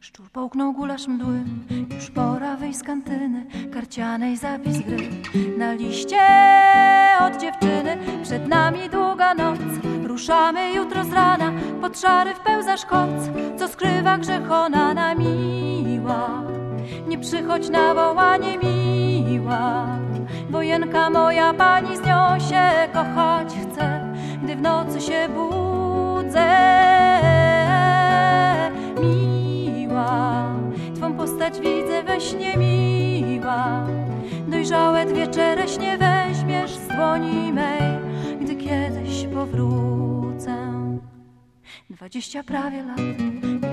Szczur połknął gulasz mdły, już pora wyjść z kantyny, karcianej zapis gry. Na liście od dziewczyny, przed nami długa noc. Ruszamy jutro z rana, pod szary wpełzasz koc, co skrywa grzech ona na miła. Nie przychodź na wołanie miła, wojenka moja pani z nią się kochać chce, gdy w nocy się budzę. Dojrzałe dwie czereśnie weźmiesz z dłoni mej, gdy kiedyś powrócę. Dwadzieścia prawie lat,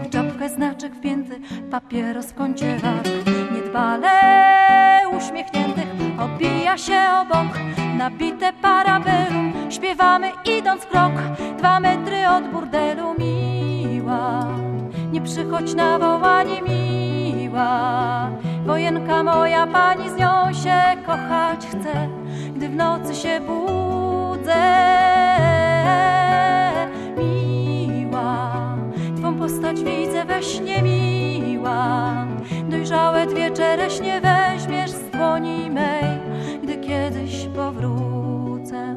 w czapkę znaczek wpięty, papieros w kącie. Niedbale uśmiechniętych obija się obok, nabite parabelum. Śpiewamy idąc krok, dwa metry od burdelu. Miła, nie przychodź na wołanie miła. Wojenka moja pani z nią chce, gdy w nocy się budzę. Miła, twą postać widzę we śnie miła. Dojrzałe dwie czereśnie weźmiesz z dłoni mej, gdy kiedyś powrócę.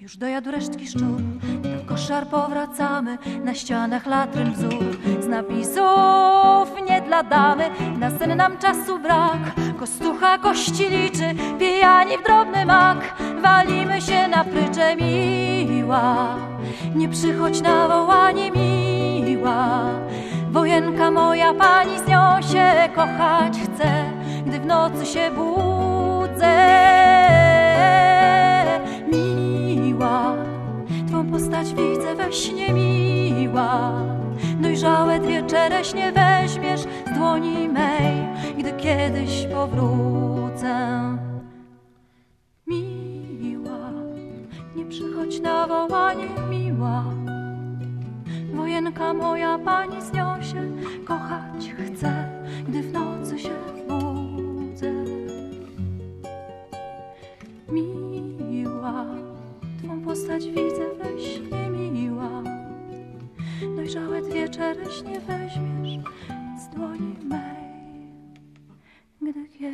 Już dojadł resztki szczur, do koszar powracamy, na ścianach latryn wzór, z napisów nie dla damy, na sen nam czasu brak, kostucha kości liczy, pijani w drobny mak, walimy się na prycze miła, nie przychodź na wołanie miła, wojenka moja pani z nią się kochać chce, gdy w nocy się budzę. Miła, Twą postać widzę we śnie miła. Dojrzałe dwie czereśnie weźmiesz z dłoni mej, gdy kiedyś powrócę. Miła, nie przychodź na wołanie miła. Wojenka moja pani z nią się kochać chce, gdy w nocy się budzę. Miła, twą postać widzę we śnie miła. Dojrzałe dwie czereśnie weźmiesz z dłoni mej. گذ که